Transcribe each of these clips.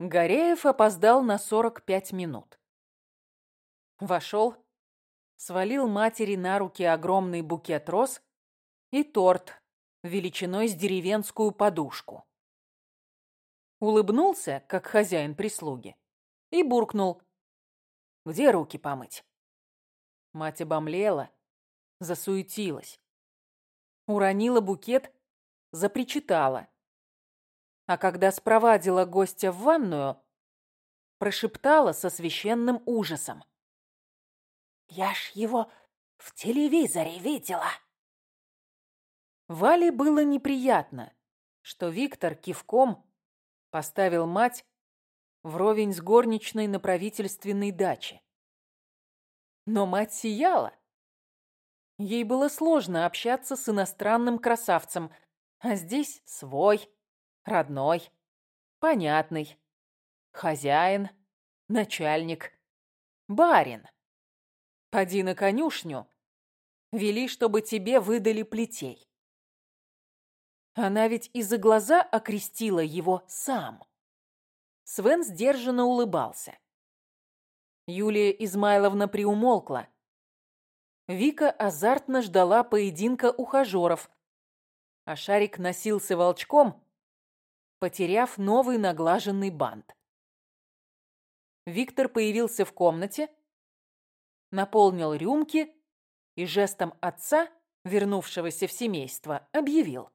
Гореев опоздал на 45 минут. Вошел, свалил матери на руки огромный букет роз и торт величиной с деревенскую подушку. Улыбнулся, как хозяин прислуги, и буркнул. «Где руки помыть?» Мать обомлела, засуетилась. Уронила букет, запричитала. А когда спровадила гостя в ванную, прошептала со священным ужасом. «Я ж его в телевизоре видела!» Вале было неприятно, что Виктор кивком поставил мать вровень с горничной на правительственной даче. Но мать сияла. Ей было сложно общаться с иностранным красавцем, а здесь свой, родной, понятный, хозяин, начальник, барин. Поди на конюшню, вели, чтобы тебе выдали плетей. Она ведь из-за глаза окрестила его сам. Свен сдержанно улыбался. Юлия Измайловна приумолкла. Вика азартно ждала поединка ухажеров, а Шарик носился волчком, потеряв новый наглаженный бант. Виктор появился в комнате, наполнил рюмки и жестом отца, вернувшегося в семейство, объявил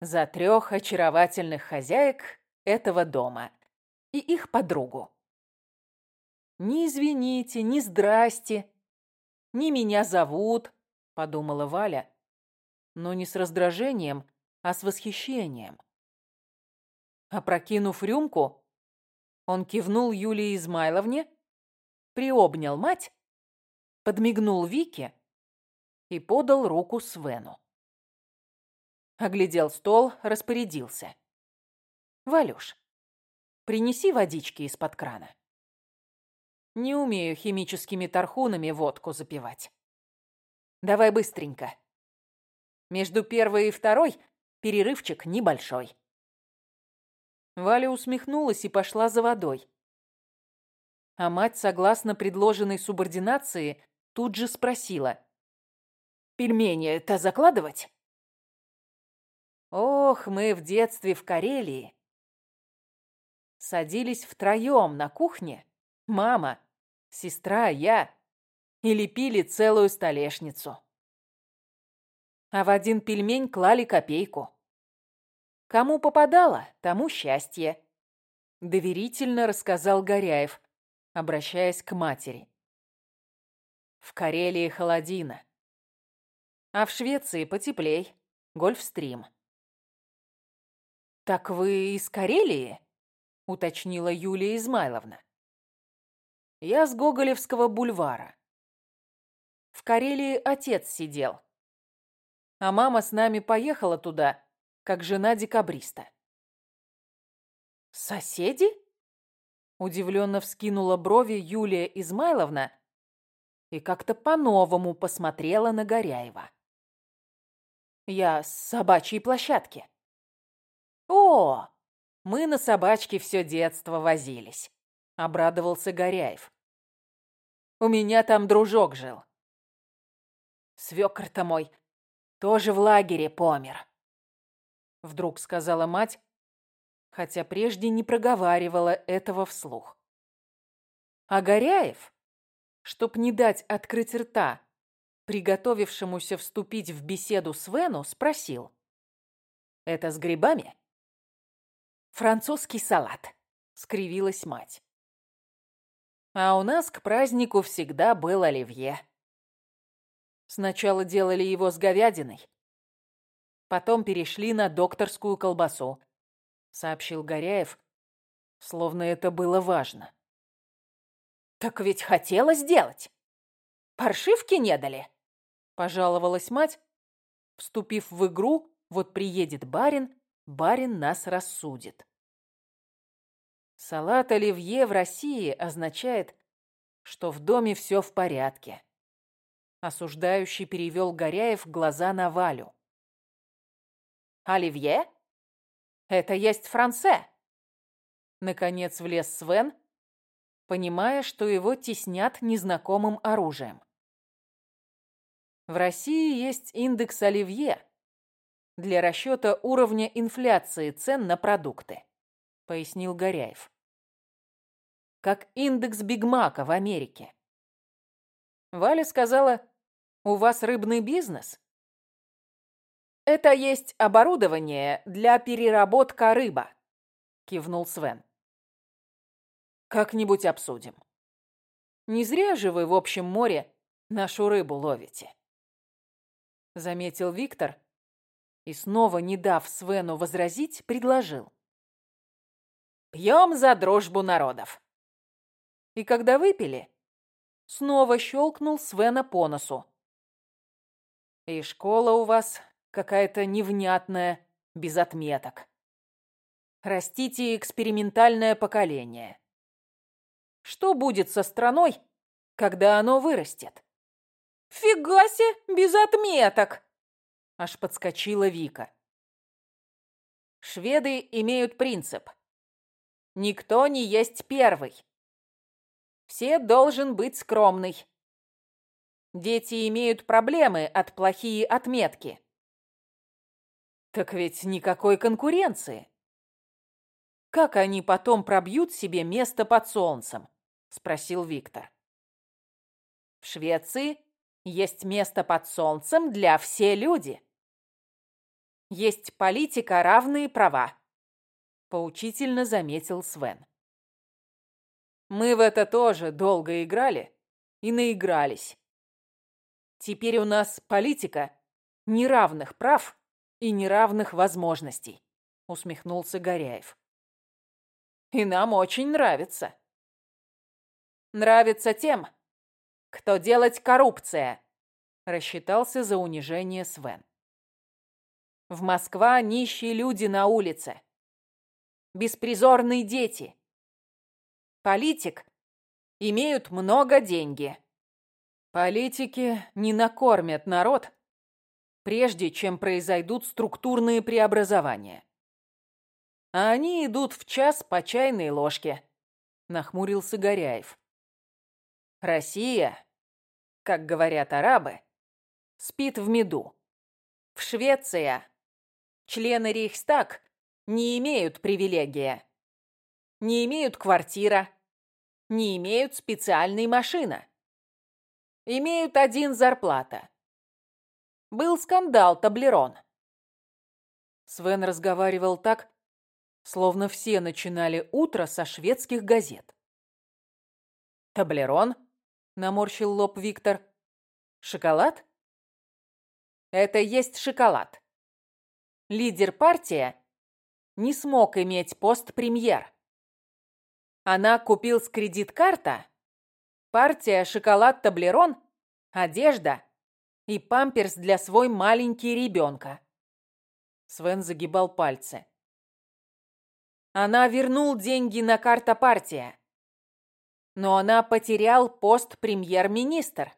за трех очаровательных хозяек этого дома и их подругу. «Не извините, не здрасте, не меня зовут», — подумала Валя, но не с раздражением, а с восхищением. Опрокинув рюмку, он кивнул Юлии Измайловне, приобнял мать, подмигнул Вике и подал руку Свену. Оглядел стол, распорядился. «Валюш, принеси водички из-под крана. Не умею химическими тархунами водку запивать. Давай быстренько. Между первой и второй перерывчик небольшой». Валя усмехнулась и пошла за водой. А мать, согласно предложенной субординации, тут же спросила. «Пельмени-то закладывать?» Ох, мы в детстве в Карелии. Садились втроем на кухне, мама, сестра, я, и лепили целую столешницу. А в один пельмень клали копейку. Кому попадало, тому счастье. Доверительно рассказал Горяев, обращаясь к матери. В Карелии холодина. А в Швеции потеплей. Гольфстрим. «Так вы из Карелии?» — уточнила Юлия Измайловна. «Я с Гоголевского бульвара. В Карелии отец сидел, а мама с нами поехала туда, как жена декабриста». «Соседи?» — удивленно вскинула брови Юлия Измайловна и как-то по-новому посмотрела на Горяева. «Я с собачьей площадки». «О, мы на собачке все детство возились», — обрадовался Горяев. «У меня там дружок жил. Свекр-то мой тоже в лагере помер», — вдруг сказала мать, хотя прежде не проговаривала этого вслух. А Горяев, чтоб не дать открыть рта, приготовившемуся вступить в беседу с Вену, спросил. «Это с грибами?» французский салат», — скривилась мать. А у нас к празднику всегда был оливье. Сначала делали его с говядиной, потом перешли на докторскую колбасу, сообщил Горяев, словно это было важно. Так ведь хотела сделать. Паршивки не дали, пожаловалась мать, вступив в игру «Вот приедет барин, барин нас рассудит». Салат оливье в России означает, что в доме все в порядке. Осуждающий перевел Горяев глаза на Валю. «Оливье? Это есть франце. Наконец влез Свен, понимая, что его теснят незнакомым оружием. В России есть индекс Оливье для расчета уровня инфляции цен на продукты, пояснил Горяев. Как индекс Бигмака в Америке. Валя сказала, у вас рыбный бизнес? Это есть оборудование для переработка рыба, кивнул Свен. Как-нибудь обсудим. Не зря же вы в общем море нашу рыбу ловите. Заметил Виктор и, снова не дав Свену возразить, предложил. Пьем за дружбу народов. И когда выпили, снова щелкнул Свена по носу. И школа у вас какая-то невнятная, без отметок. Растите экспериментальное поколение. Что будет со страной, когда оно вырастет? Фига себе, без отметок! Аж подскочила Вика. Шведы имеют принцип. Никто не есть первый. Все должен быть скромный. Дети имеют проблемы от плохие отметки. Так ведь никакой конкуренции. Как они потом пробьют себе место под солнцем? — спросил Виктор. «В Швеции есть место под солнцем для все люди. Есть политика равные права», — поучительно заметил Свен. «Мы в это тоже долго играли и наигрались. Теперь у нас политика неравных прав и неравных возможностей», — усмехнулся Горяев. «И нам очень нравится» нравится тем, кто делать коррупция», – рассчитался за унижение Свен. «В Москва нищие люди на улице, беспризорные дети. Политик имеют много деньги. Политики не накормят народ, прежде чем произойдут структурные преобразования. А они идут в час по чайной ложке», – нахмурился Горяев. Россия, как говорят арабы, спит в меду. В Швеции члены Рейхстаг не имеют привилегия. Не имеют квартира. Не имеют специальной машины. Имеют один зарплата. Был скандал, Таблерон. Свен разговаривал так, словно все начинали утро со шведских газет. Таблерон – наморщил лоб Виктор. Шоколад? Это есть шоколад. Лидер партии не смог иметь пост премьер. Она купил с кредит-карта партия шоколад Таблерон, одежда и памперс для свой маленький ребенка. Свен загибал пальцы. Она вернул деньги на карта партия но она потерял пост премьер-министр.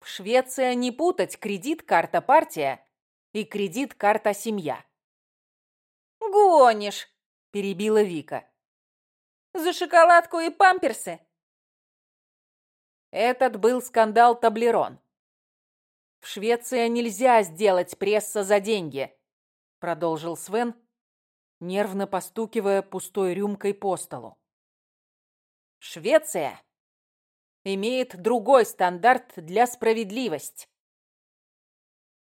В Швеции не путать кредит-карта партия и кредит-карта семья. «Гонишь!» – перебила Вика. «За шоколадку и памперсы?» Этот был скандал Таблерон. В Швеции нельзя сделать пресса за деньги, продолжил Свен, нервно постукивая пустой рюмкой по столу. Швеция имеет другой стандарт для справедливости.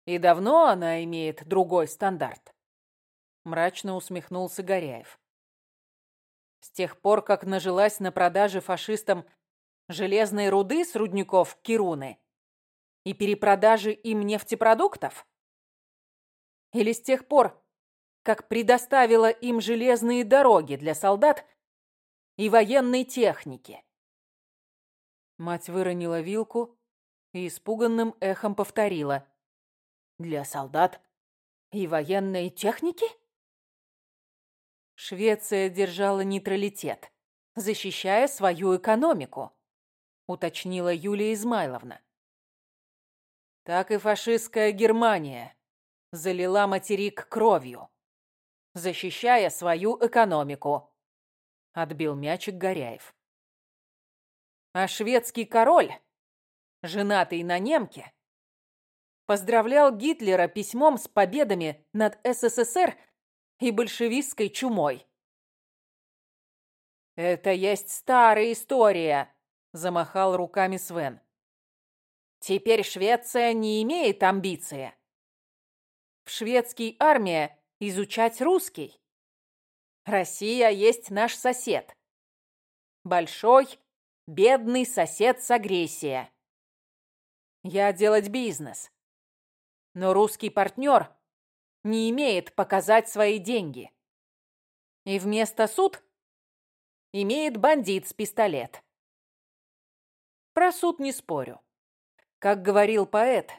И давно она имеет другой стандарт? Мрачно усмехнулся Горяев. С тех пор, как нажилась на продаже фашистам железной руды с рудников Кируны и перепродажи им нефтепродуктов? Или с тех пор, как предоставила им железные дороги для солдат и военной техники. Мать выронила вилку и испуганным эхом повторила. «Для солдат и военной техники?» Швеция держала нейтралитет, защищая свою экономику, уточнила Юлия Измайловна. Так и фашистская Германия залила материк кровью, защищая свою экономику, Отбил мячик Горяев. А шведский король, женатый на немке, поздравлял Гитлера письмом с победами над СССР и большевистской чумой. «Это есть старая история», — замахал руками Свен. «Теперь Швеция не имеет амбиции. В шведской армии изучать русский. Россия есть наш сосед. Большой, бедный сосед с агрессией. Я делать бизнес. Но русский партнер не имеет показать свои деньги. И вместо суд имеет бандит с пистолет. Про суд не спорю. Как говорил поэт,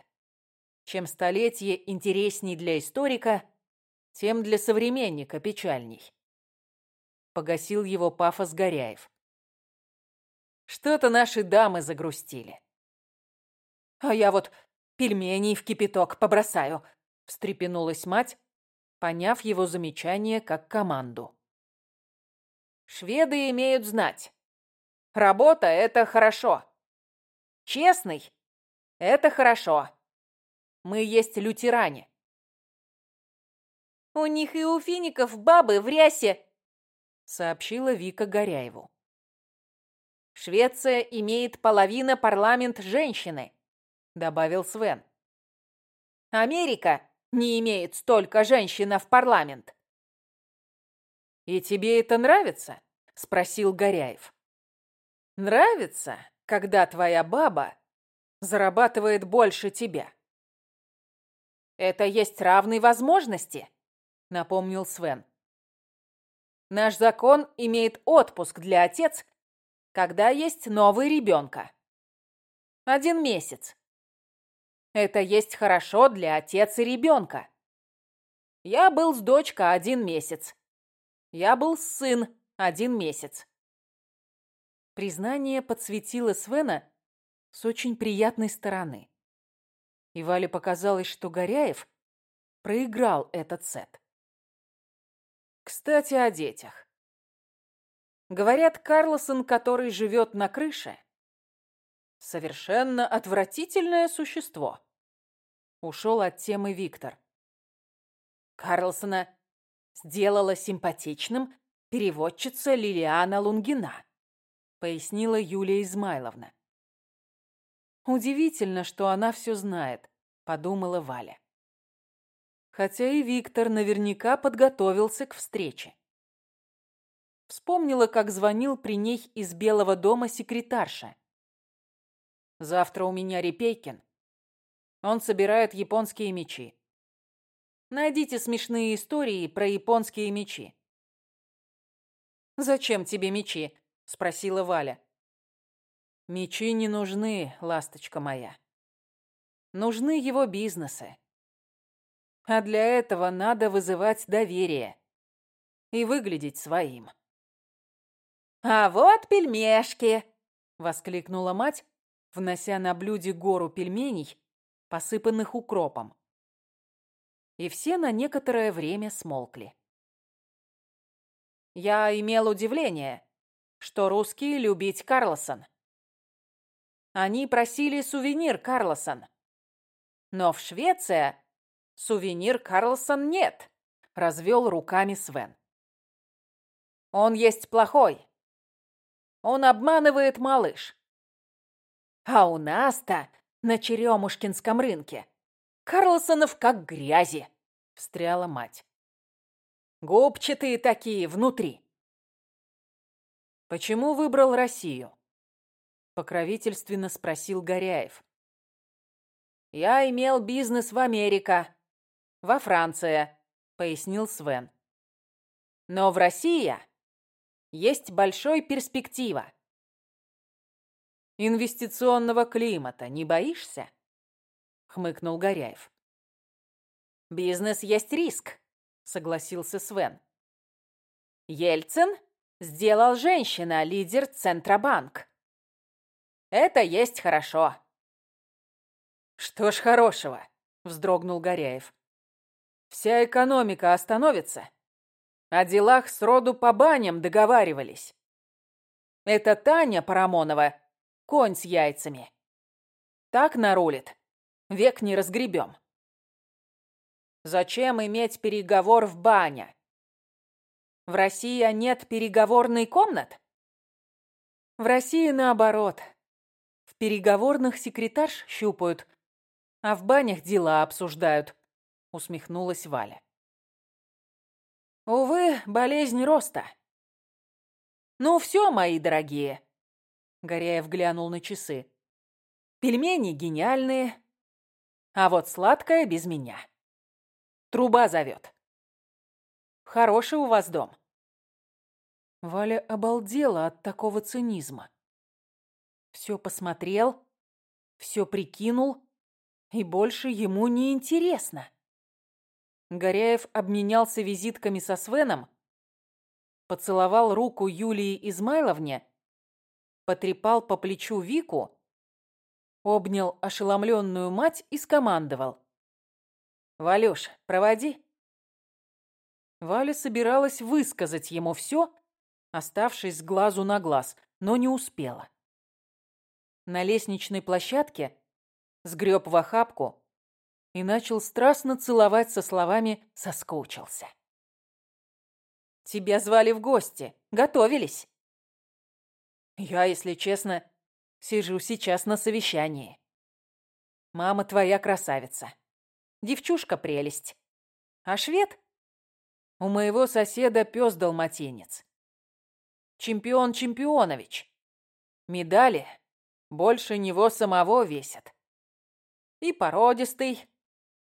чем столетие интересней для историка, тем для современника печальней. Погасил его пафос Горяев. Что-то наши дамы загрустили. А я вот пельменей в кипяток побросаю, встрепенулась мать, поняв его замечание как команду. Шведы имеют знать. Работа — это хорошо. Честный — это хорошо. Мы есть лютеране. У них и у фиников бабы в рясе, сообщила Вика Горяеву. Швеция имеет половина парламент женщины, добавил Свен. Америка не имеет столько женщин в парламент. «И тебе это нравится?» — спросил Горяев. «Нравится, когда твоя баба зарабатывает больше тебя?» «Это есть равные возможности», — напомнил Свен. «Наш закон имеет отпуск для отец, когда есть новый ребенка. Один месяц. Это есть хорошо для отец и ребенка. Я был с дочкой один месяц. Я был сын один месяц. Признание подсветило Свена с очень приятной стороны. И Вале показалось, что Горяев проиграл этот сет. Кстати, о детях. Говорят, Карлосон, который живет на крыше, совершенно отвратительное существо. Ушел от темы Виктор. Карлсона сделала симпатичным переводчица Лилиана Лунгина, пояснила Юлия Измайловна. Удивительно, что она все знает, подумала Валя. Хотя и Виктор наверняка подготовился к встрече. Вспомнила, как звонил при ней из Белого дома секретарша. «Завтра у меня Репейкин. Он собирает японские мечи. Найдите смешные истории про японские мечи. «Зачем тебе мечи?» — спросила Валя. «Мечи не нужны, ласточка моя. Нужны его бизнесы. А для этого надо вызывать доверие и выглядеть своим». «А вот пельмешки!» — воскликнула мать, внося на блюде гору пельменей, посыпанных укропом и все на некоторое время смолкли. Я имел удивление, что русские любить Карлосон. Они просили сувенир Карлосон. Но в Швеции сувенир Карлосон нет, развел руками Свен. Он есть плохой. Он обманывает малыш. А у нас-то на Черемушкинском рынке Карлсонов как грязи, встряла мать. Губчатые такие внутри. Почему выбрал Россию? Покровительственно спросил Горяев. Я имел бизнес в Америка, во Франции, пояснил Свен. Но в России есть большой перспектива. Инвестиционного климата не боишься? хмыкнул Горяев. Бизнес есть риск, согласился Свен. Ельцин сделал женщина лидер Центробанк. Это есть хорошо. Что ж хорошего, вздрогнул Горяев. Вся экономика остановится, О делах сроду по баням договаривались. Это Таня Парамонова, конь с яйцами. Так нарулит, век не разгребем. Зачем иметь переговор в бане? В России нет переговорной комнат? В России наоборот. Переговорных секретарш щупают, а в банях дела обсуждают, усмехнулась Валя. Увы, болезнь роста. Ну все, мои дорогие. Горяев глянул на часы. Пельмени гениальные, а вот сладкое без меня. Труба зовет. Хороший у вас дом. Валя обалдела от такого цинизма. Все посмотрел, все прикинул, и больше ему не интересно. Горяев обменялся визитками со Свеном, поцеловал руку Юлии Измайловне, потрепал по плечу Вику, обнял ошеломленную мать и скомандовал. «Валюш, проводи». Валя собиралась высказать ему все, оставшись с глазу на глаз, но не успела. На лестничной площадке сгреб в охапку и начал страстно целовать со словами «соскучился». «Тебя звали в гости. Готовились?» «Я, если честно, сижу сейчас на совещании. Мама твоя красавица. Девчушка прелесть. А швед? У моего соседа пес далматинец. Чемпион Чемпионович. Медали больше него самого весят. И породистый,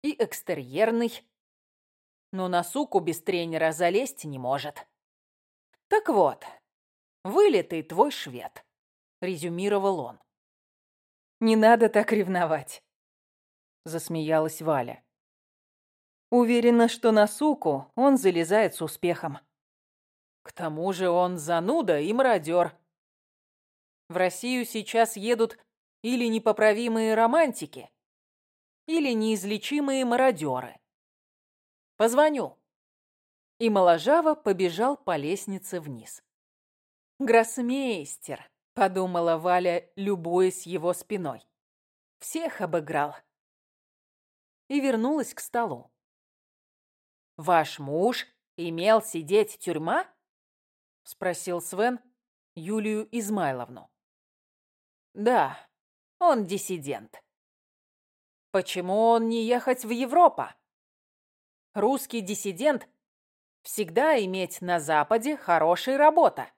и экстерьерный. Но на суку без тренера залезть не может. Так вот, вылитый твой швед, резюмировал он. Не надо так ревновать, засмеялась Валя. Уверена, что на суку он залезает с успехом. К тому же он зануда и мародер. В Россию сейчас едут или непоправимые романтики, или неизлечимые мародеры. Позвоню. И Моложава побежал по лестнице вниз. «Гроссмейстер», — подумала Валя, любуясь его спиной. «Всех обыграл». И вернулась к столу. «Ваш муж имел сидеть тюрьма?» — спросил Свен Юлию Измайловну. «Да, он диссидент. Почему он не ехать в Европу? Русский диссидент всегда иметь на Западе хорошая работа.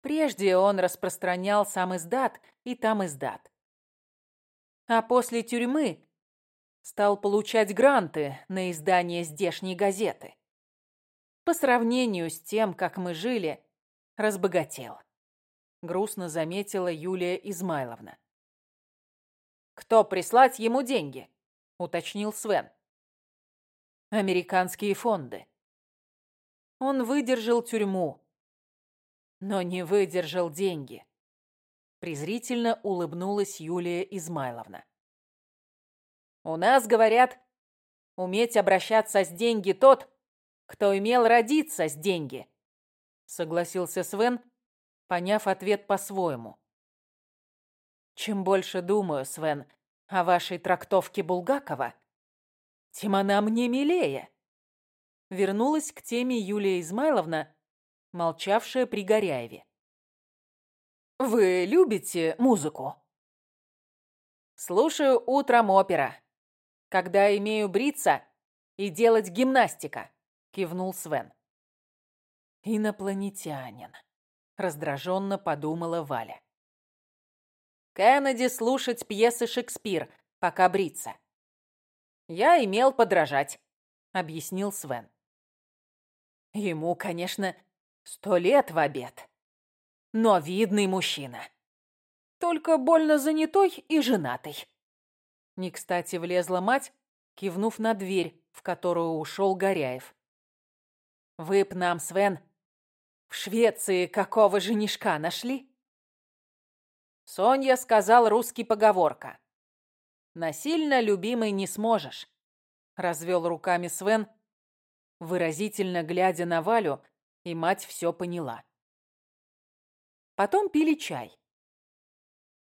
Прежде он распространял сам издат и там издат. А после тюрьмы стал получать гранты на издание здешней газеты. По сравнению с тем, как мы жили, разбогател. Грустно заметила Юлия Измайловна. «Кто прислать ему деньги?» — уточнил Свен. «Американские фонды». Он выдержал тюрьму, но не выдержал деньги. Презрительно улыбнулась Юлия Измайловна. «У нас, говорят, уметь обращаться с деньги тот, кто имел родиться с деньги», согласился Свен, поняв ответ по-своему. Чем больше думаю, Свен, о вашей трактовке Булгакова, тем она мне милее. Вернулась к теме Юлия Измайловна, молчавшая при Горяеве. «Вы любите музыку?» «Слушаю утром опера, когда имею бриться и делать гимнастика», — кивнул Свен. «Инопланетянин», — раздраженно подумала Валя. Кеннеди слушать пьесы Шекспир, пока бриться. Я имел подражать, объяснил Свен. Ему, конечно, сто лет в обед. Но видный мужчина. Только больно занятой и женатый. Не кстати влезла мать, кивнув на дверь, в которую ушел Горяев. «Вы б нам, Свен, в Швеции какого женишка нашли?» Соня сказал русский поговорка. «Насильно любимый не сможешь», — развел руками Свен, выразительно глядя на Валю, и мать все поняла. Потом пили чай.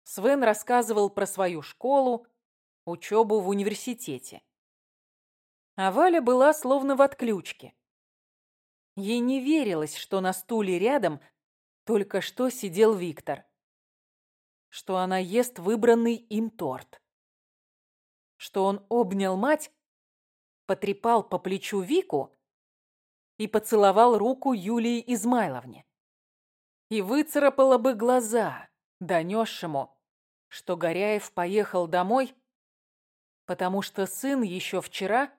Свен рассказывал про свою школу, учебу в университете. А Валя была словно в отключке. Ей не верилось, что на стуле рядом только что сидел Виктор. Что она ест выбранный им торт. Что он обнял мать, потрепал по плечу Вику и поцеловал руку Юлии Измайловне. И выцарапала бы глаза донесшему, что Горяев поехал домой, потому что сын еще вчера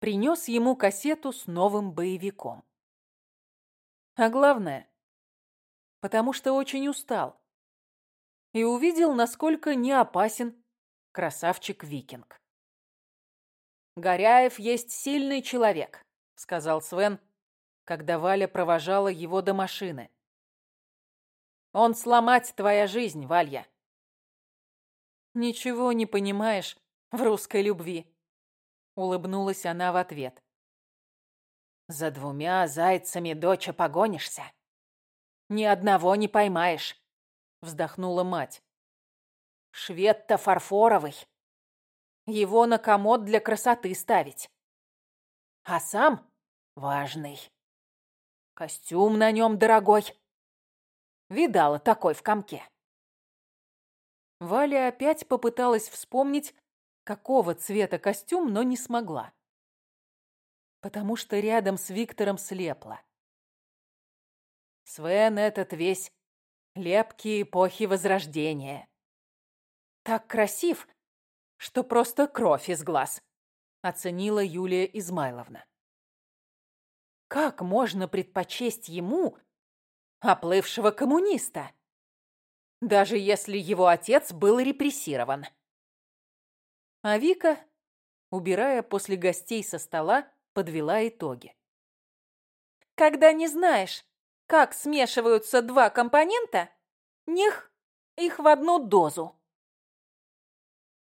принес ему кассету с новым боевиком. А главное, потому что очень устал и увидел, насколько не опасен красавчик-викинг. «Горяев есть сильный человек», — сказал Свен, когда Валя провожала его до машины. «Он сломать твоя жизнь, Валья». «Ничего не понимаешь в русской любви», — улыбнулась она в ответ. За двумя зайцами, доча, погонишься. Ни одного не поймаешь, вздохнула мать. Швед-то фарфоровый. Его на комод для красоты ставить. А сам важный. Костюм на нем дорогой. Видала такой в комке. Валя опять попыталась вспомнить, какого цвета костюм, но не смогла потому что рядом с Виктором слепла. Свен этот весь лепкие эпохи Возрождения. Так красив, что просто кровь из глаз, оценила Юлия Измайловна. Как можно предпочесть ему оплывшего коммуниста, даже если его отец был репрессирован? А Вика, убирая после гостей со стола, подвела итоги. Когда не знаешь, как смешиваются два компонента, них их в одну дозу.